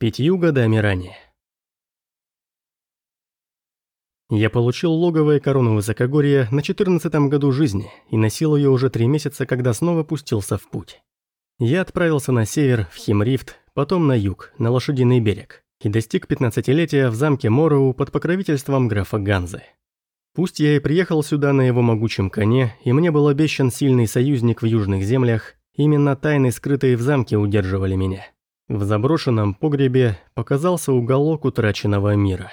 Пятью годами ранее. Я получил логовое корону высокогорья на 14 году жизни и носил ее уже три месяца, когда снова пустился в путь. Я отправился на север, в Химрифт, потом на юг, на Лошадиный берег, и достиг 15-летия в замке Мороу под покровительством графа Ганзы. Пусть я и приехал сюда на его могучем коне, и мне был обещан сильный союзник в южных землях, именно тайны, скрытые в замке, удерживали меня. В заброшенном погребе показался уголок утраченного мира.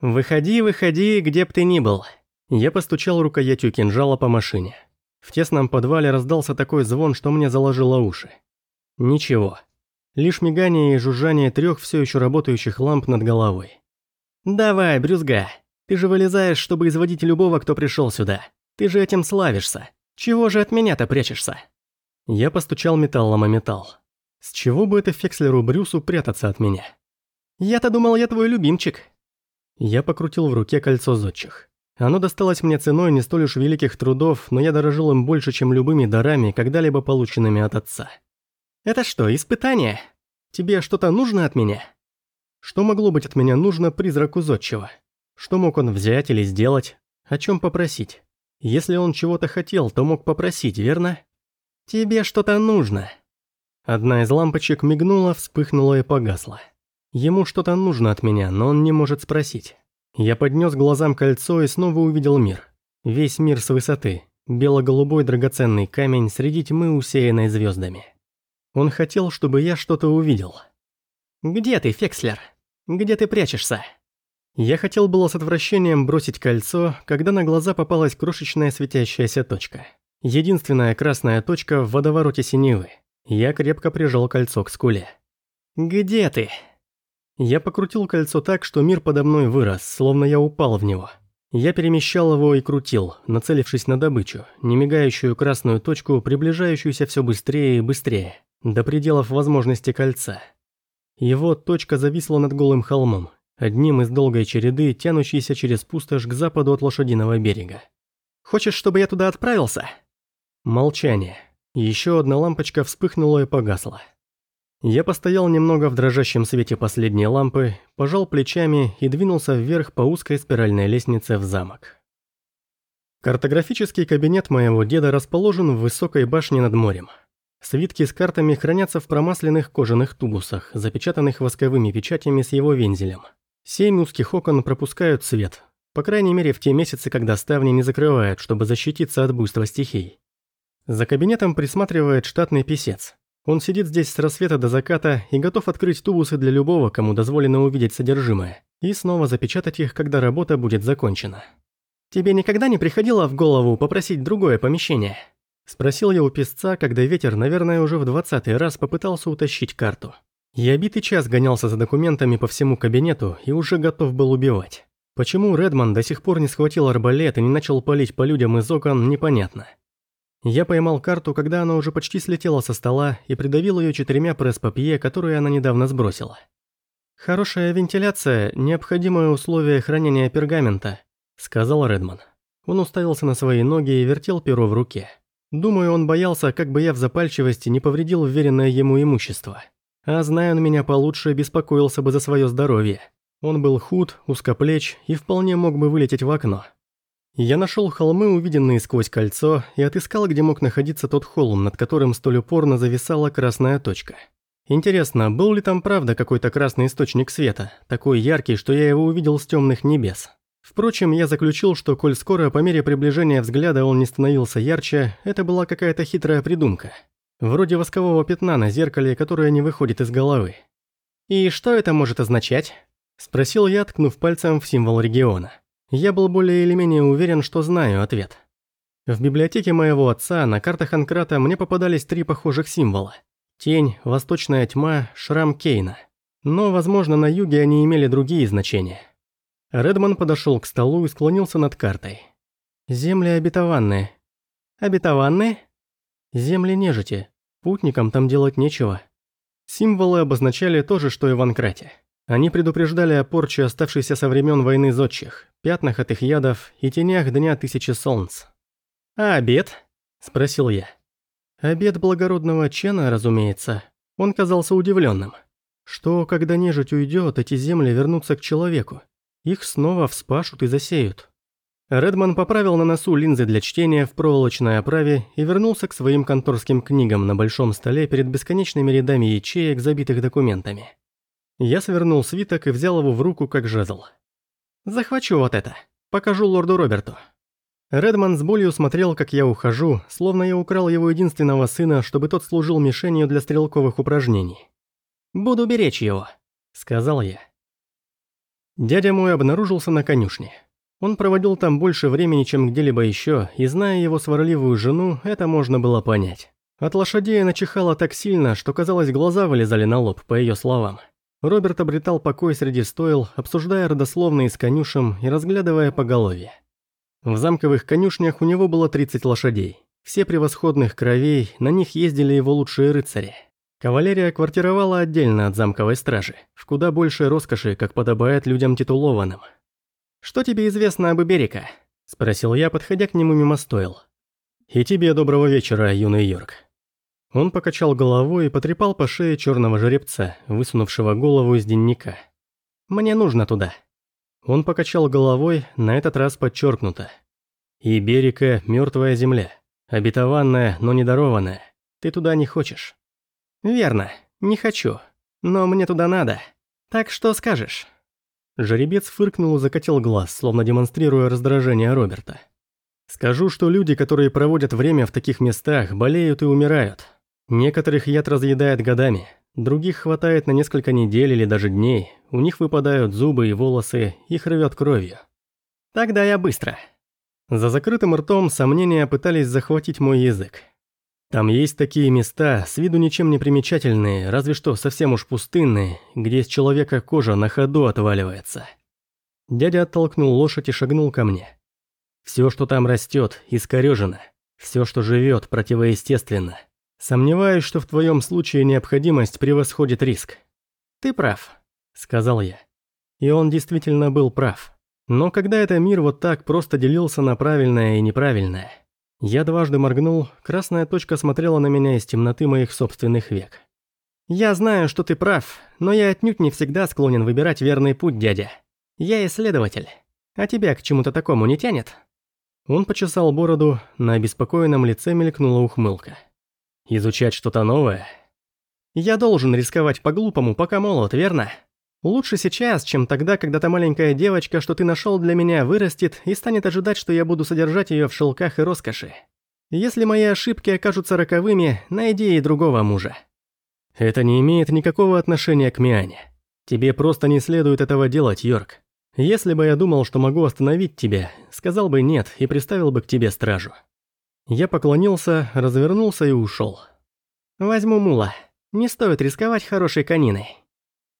«Выходи, выходи, где б ты ни был!» Я постучал рукоятью кинжала по машине. В тесном подвале раздался такой звон, что мне заложило уши. Ничего. Лишь мигание и жужжание трех все еще работающих ламп над головой. «Давай, брюзга. Ты же вылезаешь, чтобы изводить любого, кто пришел сюда. Ты же этим славишься. Чего же от меня-то прячешься?» Я постучал металлом о металл. С чего бы это Фекслеру Брюсу прятаться от меня? Я-то думал, я твой любимчик. Я покрутил в руке кольцо зодчих. Оно досталось мне ценой не столь уж великих трудов, но я дорожил им больше, чем любыми дарами, когда-либо полученными от отца. «Это что, испытание? Тебе что-то нужно от меня?» Что могло быть от меня нужно призраку зодчего? Что мог он взять или сделать? О чем попросить? Если он чего-то хотел, то мог попросить, верно? «Тебе что-то нужно». Одна из лампочек мигнула, вспыхнула и погасла. Ему что-то нужно от меня, но он не может спросить. Я поднес глазам кольцо и снова увидел мир. Весь мир с высоты. Бело-голубой драгоценный камень среди тьмы, усеянной звездами. Он хотел, чтобы я что-то увидел. «Где ты, Фекслер? Где ты прячешься?» Я хотел было с отвращением бросить кольцо, когда на глаза попалась крошечная светящаяся точка. Единственная красная точка в водовороте синевы. Я крепко прижал кольцо к скуле. «Где ты?» Я покрутил кольцо так, что мир подо мной вырос, словно я упал в него. Я перемещал его и крутил, нацелившись на добычу, немигающую красную точку, приближающуюся все быстрее и быстрее, до пределов возможности кольца. Его точка зависла над голым холмом, одним из долгой череды, тянущейся через пустошь к западу от лошадиного берега. «Хочешь, чтобы я туда отправился?» Молчание. Еще одна лампочка вспыхнула и погасла. Я постоял немного в дрожащем свете последней лампы, пожал плечами и двинулся вверх по узкой спиральной лестнице в замок. Картографический кабинет моего деда расположен в высокой башне над морем. Свитки с картами хранятся в промасленных кожаных тубусах, запечатанных восковыми печатями с его вензелем. Семь узких окон пропускают свет, по крайней мере в те месяцы, когда ставни не закрывают, чтобы защититься от буйства стихий. За кабинетом присматривает штатный писец. Он сидит здесь с рассвета до заката и готов открыть тубусы для любого, кому дозволено увидеть содержимое, и снова запечатать их, когда работа будет закончена. «Тебе никогда не приходило в голову попросить другое помещение?» Спросил я у писца, когда ветер, наверное, уже в двадцатый раз попытался утащить карту. Я битый час гонялся за документами по всему кабинету и уже готов был убивать. Почему Редман до сих пор не схватил арбалет и не начал палить по людям из окон, непонятно. Я поймал карту, когда она уже почти слетела со стола и придавил ее четырьмя пресс-папье, которые она недавно сбросила. «Хорошая вентиляция – необходимое условие хранения пергамента», – сказал Редман. Он уставился на свои ноги и вертел перо в руке. Думаю, он боялся, как бы я в запальчивости не повредил вверенное ему имущество. А зная он меня получше, беспокоился бы за свое здоровье. Он был худ, узкоплеч и вполне мог бы вылететь в окно. Я нашел холмы, увиденные сквозь кольцо, и отыскал, где мог находиться тот холм, над которым столь упорно зависала красная точка. Интересно, был ли там правда какой-то красный источник света, такой яркий, что я его увидел с темных небес? Впрочем, я заключил, что коль скоро по мере приближения взгляда он не становился ярче, это была какая-то хитрая придумка. Вроде воскового пятна на зеркале, которое не выходит из головы. «И что это может означать?» – спросил я, ткнув пальцем в символ региона. Я был более или менее уверен, что знаю ответ. В библиотеке моего отца на картах Анкрата мне попадались три похожих символа. Тень, восточная тьма, шрам Кейна. Но, возможно, на юге они имели другие значения. Редман подошел к столу и склонился над картой. «Земли обетованные». «Обетованные?» «Земли нежити. Путникам там делать нечего». Символы обозначали то же, что и в Анкрате. Они предупреждали о порче, оставшейся со времен войны зодчих, пятнах от их ядов и тенях Дня Тысячи Солнц. «А обед?» – спросил я. «Обед благородного Чена, разумеется. Он казался удивленным. Что, когда нежить уйдет, эти земли вернутся к человеку? Их снова вспашут и засеют. Редман поправил на носу линзы для чтения в проволочной оправе и вернулся к своим конторским книгам на большом столе перед бесконечными рядами ячеек, забитых документами. Я свернул свиток и взял его в руку, как жезл. «Захвачу вот это. Покажу лорду Роберту». Редман с болью смотрел, как я ухожу, словно я украл его единственного сына, чтобы тот служил мишенью для стрелковых упражнений. «Буду беречь его», — сказал я. Дядя мой обнаружился на конюшне. Он проводил там больше времени, чем где-либо еще, и зная его сварливую жену, это можно было понять. От лошадей она чихала так сильно, что, казалось, глаза вылезали на лоб, по ее словам. Роберт обретал покой среди стойл, обсуждая родословные с конюшем и разглядывая поголовье. В замковых конюшнях у него было 30 лошадей. Все превосходных кровей, на них ездили его лучшие рыцари. Кавалерия квартировала отдельно от замковой стражи, в куда большей роскоши, как подобает людям титулованным. «Что тебе известно об Иберика?» – спросил я, подходя к нему мимо стойл. «И тебе доброго вечера, юный Йорк». Он покачал головой и потрепал по шее черного жеребца, высунувшего голову из денника. «Мне нужно туда». Он покачал головой, на этот раз подчеркнуто. «Иберика – мертвая земля. Обетованная, но не дарованная. Ты туда не хочешь». «Верно, не хочу. Но мне туда надо. Так что скажешь?» Жеребец фыркнул и закатил глаз, словно демонстрируя раздражение Роберта. «Скажу, что люди, которые проводят время в таких местах, болеют и умирают. Некоторых яд разъедает годами, Других хватает на несколько недель или даже дней, у них выпадают зубы и волосы, их рвет кровью. Тогда я быстро. За закрытым ртом сомнения пытались захватить мой язык. Там есть такие места, с виду ничем не примечательные, разве что совсем уж пустынные, где с человека кожа на ходу отваливается. Дядя оттолкнул лошадь и шагнул ко мне. Все, что там растет, искорежено. Все, что живет, противоестественно. Сомневаюсь, что в твоем случае необходимость превосходит риск. Ты прав, сказал я. И он действительно был прав. Но когда это мир вот так просто делился на правильное и неправильное, я дважды моргнул, красная точка смотрела на меня из темноты моих собственных век. «Я знаю, что ты прав, но я отнюдь не всегда склонен выбирать верный путь, дядя. Я исследователь. А тебя к чему-то такому не тянет?» Он почесал бороду, на обеспокоенном лице мелькнула ухмылка. Изучать что-то новое? Я должен рисковать по-глупому, пока молод, верно? Лучше сейчас, чем тогда, когда та маленькая девочка, что ты нашел для меня, вырастет и станет ожидать, что я буду содержать ее в шелках и роскоши. Если мои ошибки окажутся роковыми, найди ей другого мужа. Это не имеет никакого отношения к Миане. Тебе просто не следует этого делать, Йорк. Если бы я думал, что могу остановить тебя, сказал бы нет и приставил бы к тебе стражу. Я поклонился, развернулся и ушел. «Возьму мула. Не стоит рисковать хорошей кониной».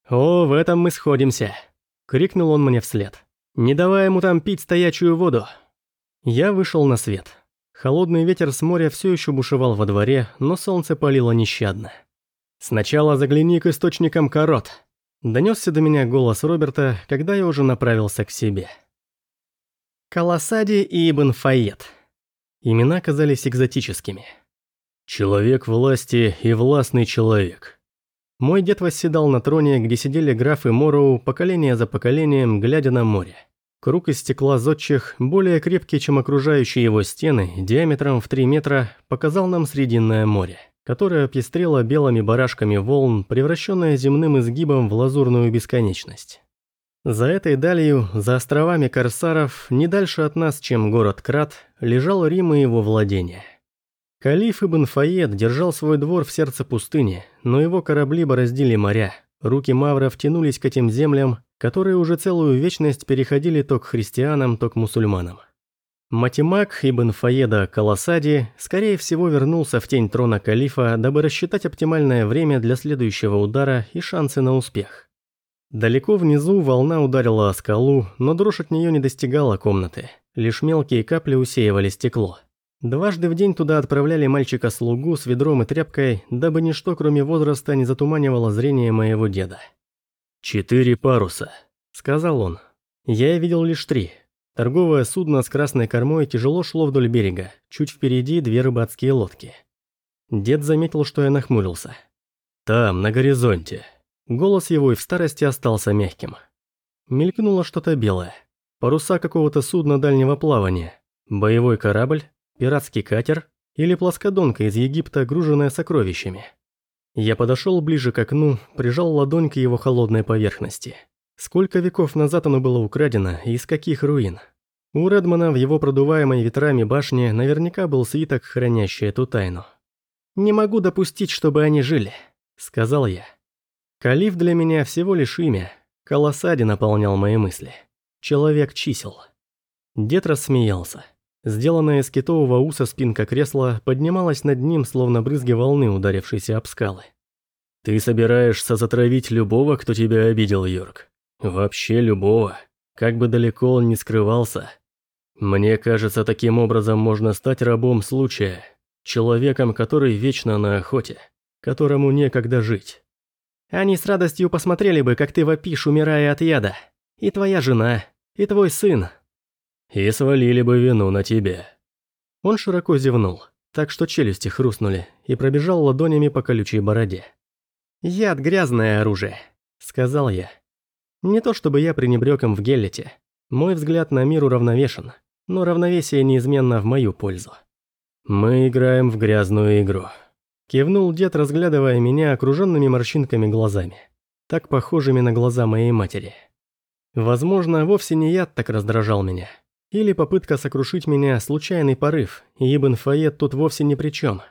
«О, в этом мы сходимся», — крикнул он мне вслед. «Не давай ему там пить стоячую воду». Я вышел на свет. Холодный ветер с моря все еще бушевал во дворе, но солнце палило нещадно. «Сначала загляни к источникам корот», — донесся до меня голос Роберта, когда я уже направился к себе. Колосади и Ибн Файет. Имена казались экзотическими. «Человек власти и властный человек». Мой дед восседал на троне, где сидели графы Мороу, поколение за поколением, глядя на море. Круг из стекла зодчих, более крепкий, чем окружающие его стены, диаметром в 3 метра, показал нам Срединное море, которое пестрело белыми барашками волн, превращенное земным изгибом в лазурную бесконечность. За этой далью, за островами Корсаров, не дальше от нас, чем город Крат, лежал Рим и его владения. Калиф Ибн Фаед держал свой двор в сердце пустыни, но его корабли бороздили моря. Руки мавров тянулись к этим землям, которые уже целую вечность переходили то к христианам, то к мусульманам. Матимак Ибн Фаеда Каласади, скорее всего, вернулся в тень трона калифа, дабы рассчитать оптимальное время для следующего удара и шансы на успех. Далеко внизу волна ударила о скалу, но дрожь от нее не достигала комнаты. Лишь мелкие капли усеивали стекло. Дважды в день туда отправляли мальчика-слугу с ведром и тряпкой, дабы ничто, кроме возраста, не затуманивало зрение моего деда. «Четыре паруса», — сказал он. Я видел лишь три. Торговое судно с красной кормой тяжело шло вдоль берега, чуть впереди две рыбацкие лодки. Дед заметил, что я нахмурился. Там, на горизонте». Голос его и в старости остался мягким. Мелькнуло что-то белое. Паруса какого-то судна дальнего плавания. Боевой корабль, пиратский катер или плоскодонка из Египта, груженная сокровищами. Я подошел ближе к окну, прижал ладонь к его холодной поверхности. Сколько веков назад оно было украдено и из каких руин? У Редмана в его продуваемой ветрами башне наверняка был свиток, хранящий эту тайну. «Не могу допустить, чтобы они жили», — сказал я. Калиф для меня всего лишь имя. Колосади наполнял мои мысли. Человек чисел. Дед рассмеялся. Сделанная из китового уса спинка кресла поднималась над ним, словно брызги волны, ударившейся об скалы. «Ты собираешься затравить любого, кто тебя обидел, Йорк? Вообще любого, как бы далеко он ни скрывался?» Мне кажется, таким образом можно стать рабом случая, человеком, который вечно на охоте, которому некогда жить. Они с радостью посмотрели бы, как ты вопишь, умирая от яда. И твоя жена, и твой сын. И свалили бы вину на тебя. Он широко зевнул, так что челюсти хрустнули, и пробежал ладонями по колючей бороде. «Яд – грязное оружие», – сказал я. Не то чтобы я пренебрег им в Геллете. Мой взгляд на мир уравновешен но равновесие неизменно в мою пользу. «Мы играем в грязную игру», – кивнул дед, разглядывая меня окруженными морщинками глазами, так похожими на глаза моей матери. Возможно, вовсе не яд так раздражал меня. Или попытка сокрушить меня – случайный порыв, и Ибн Фаед тут вовсе ни при чем.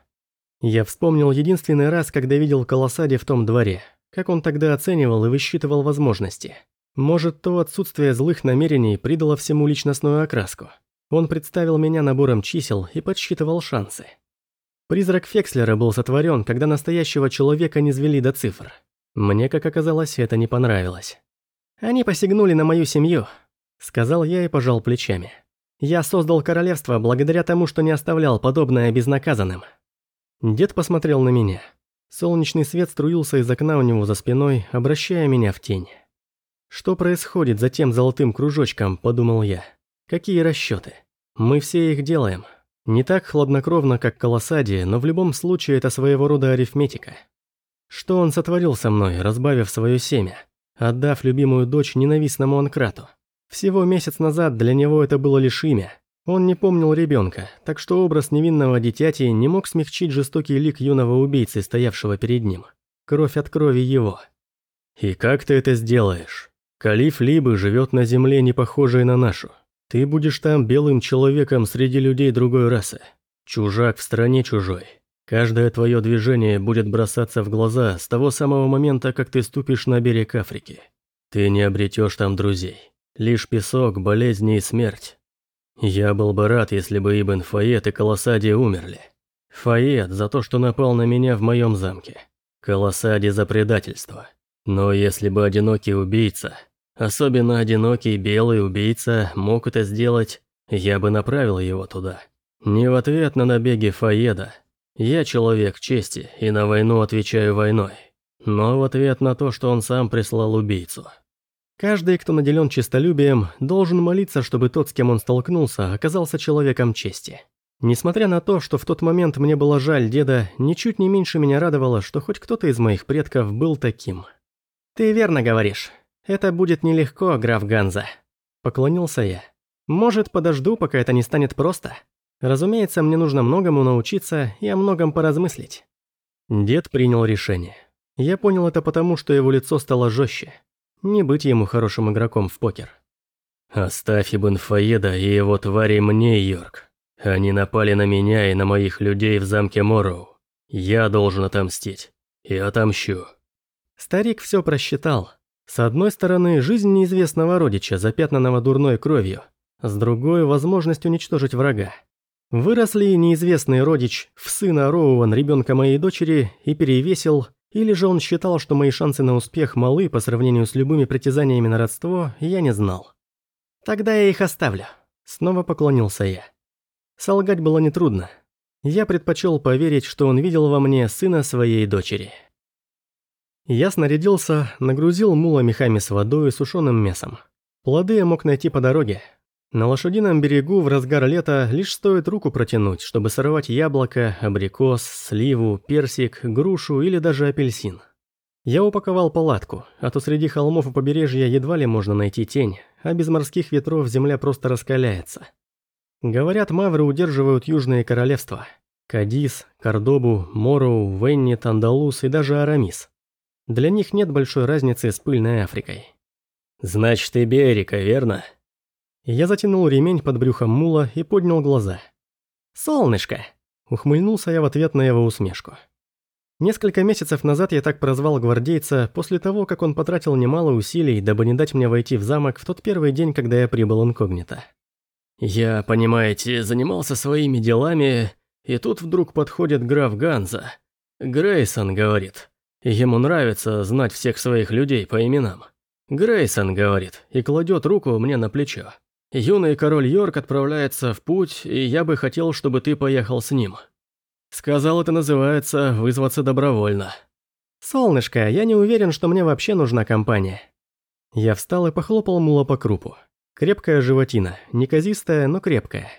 Я вспомнил единственный раз, когда видел Колосади в том дворе, как он тогда оценивал и высчитывал возможности. Может, то отсутствие злых намерений придало всему личностную окраску. Он представил меня набором чисел и подсчитывал шансы. Призрак Фекслера был сотворен, когда настоящего человека не звели до цифр. Мне, как оказалось, это не понравилось. «Они посягнули на мою семью», — сказал я и пожал плечами. «Я создал королевство благодаря тому, что не оставлял подобное безнаказанным». Дед посмотрел на меня. Солнечный свет струился из окна у него за спиной, обращая меня в тень. «Что происходит за тем золотым кружочком?» – подумал я. «Какие расчеты? Мы все их делаем. Не так хладнокровно, как Колосади, но в любом случае это своего рода арифметика. Что он сотворил со мной, разбавив свое семя, отдав любимую дочь ненавистному Анкрату? Всего месяц назад для него это было лишь имя. Он не помнил ребенка, так что образ невинного дитяти не мог смягчить жестокий лик юного убийцы, стоявшего перед ним. Кровь от крови его. «И как ты это сделаешь? Калиф Либы живет на земле, не похожей на нашу. Ты будешь там белым человеком среди людей другой расы. Чужак в стране чужой. Каждое твое движение будет бросаться в глаза с того самого момента, как ты ступишь на берег Африки. Ты не обретешь там друзей. Лишь песок, болезни и смерть. Я был бы рад, если бы Ибн Фаед и Колосади умерли. Фаед за то, что напал на меня в моем замке. Колосади за предательство. Но если бы одинокий убийца, Особенно одинокий белый убийца мог это сделать, я бы направил его туда. Не в ответ на набеги Фаеда. Я человек чести и на войну отвечаю войной. Но в ответ на то, что он сам прислал убийцу. Каждый, кто наделен честолюбием, должен молиться, чтобы тот, с кем он столкнулся, оказался человеком чести. Несмотря на то, что в тот момент мне было жаль деда, ничуть не меньше меня радовало, что хоть кто-то из моих предков был таким. «Ты верно говоришь. «Это будет нелегко, граф Ганза», – поклонился я. «Может, подожду, пока это не станет просто? Разумеется, мне нужно многому научиться и о многом поразмыслить». Дед принял решение. Я понял это потому, что его лицо стало жестче. Не быть ему хорошим игроком в покер. «Оставь Ибн Фаеда и его твари мне, Йорк. Они напали на меня и на моих людей в замке Морроу. Я должен отомстить. И отомщу». Старик все просчитал. С одной стороны, жизнь неизвестного родича, запятнанного дурной кровью, с другой – возможность уничтожить врага. Вырос ли неизвестный родич в сына Роуан, ребенка моей дочери, и перевесил, или же он считал, что мои шансы на успех малы по сравнению с любыми притязаниями на родство, я не знал. «Тогда я их оставлю», – снова поклонился я. Солгать было нетрудно. Я предпочел поверить, что он видел во мне сына своей дочери. Я снарядился, нагрузил мула мехами с водой и сушеным мясом. Плоды я мог найти по дороге. На лошадином берегу в разгар лета лишь стоит руку протянуть, чтобы сорвать яблоко, абрикос, сливу, персик, грушу или даже апельсин. Я упаковал палатку, а то среди холмов и побережья едва ли можно найти тень, а без морских ветров земля просто раскаляется. Говорят, мавры удерживают южные королевства. Кадис, Кордобу, Мороу, Венни, Тандалус и даже Арамис. Для них нет большой разницы с пыльной Африкой. «Значит, ты Берика, верно?» Я затянул ремень под брюхом мула и поднял глаза. «Солнышко!» – ухмыльнулся я в ответ на его усмешку. Несколько месяцев назад я так прозвал гвардейца после того, как он потратил немало усилий, дабы не дать мне войти в замок в тот первый день, когда я прибыл инкогнито. «Я, понимаете, занимался своими делами, и тут вдруг подходит граф Ганза. Грейсон говорит. Ему нравится знать всех своих людей по именам. Грейсон говорит и кладет руку мне на плечо. Юный король Йорк отправляется в путь, и я бы хотел, чтобы ты поехал с ним. Сказал, это называется вызваться добровольно. Солнышко, я не уверен, что мне вообще нужна компания. Я встал и похлопал мула по крупу. Крепкая животина, неказистая, но крепкая.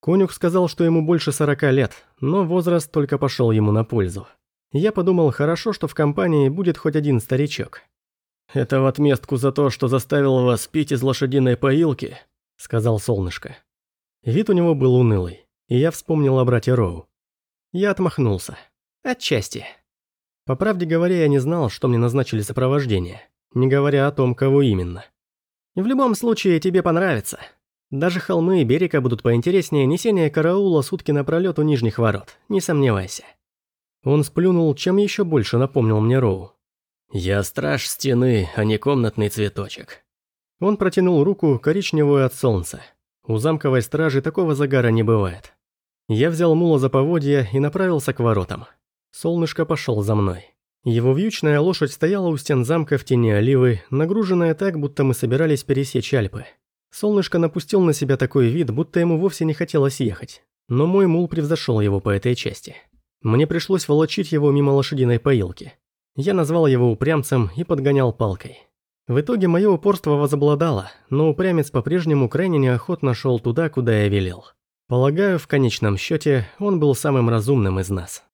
Конюх сказал, что ему больше сорока лет, но возраст только пошел ему на пользу. Я подумал, хорошо, что в компании будет хоть один старичок. «Это в отместку за то, что заставил вас пить из лошадиной поилки», сказал солнышко. Вид у него был унылый, и я вспомнил о брате Роу. Я отмахнулся. Отчасти. По правде говоря, я не знал, что мне назначили сопровождение, не говоря о том, кого именно. В любом случае, тебе понравится. Даже холмы и берега будут поинтереснее несения караула сутки напролёт у нижних ворот, не сомневайся. Он сплюнул, чем еще больше напомнил мне Роу. «Я страж стены, а не комнатный цветочек. Он протянул руку, коричневую от солнца. У замковой стражи такого загара не бывает. Я взял мула за поводья и направился к воротам. Солнышко пошел за мной. Его вьючная лошадь стояла у стен замка в тени оливы, нагруженная так, будто мы собирались пересечь Альпы. Солнышко напустил на себя такой вид, будто ему вовсе не хотелось ехать. Но мой мул превзошел его по этой части. Мне пришлось волочить его мимо лошадиной поилки. Я назвал его упрямцем и подгонял палкой. В итоге мое упорство возобладало, но упрямец по-прежнему крайне неохотно шел туда, куда я велел. Полагаю, в конечном счете он был самым разумным из нас.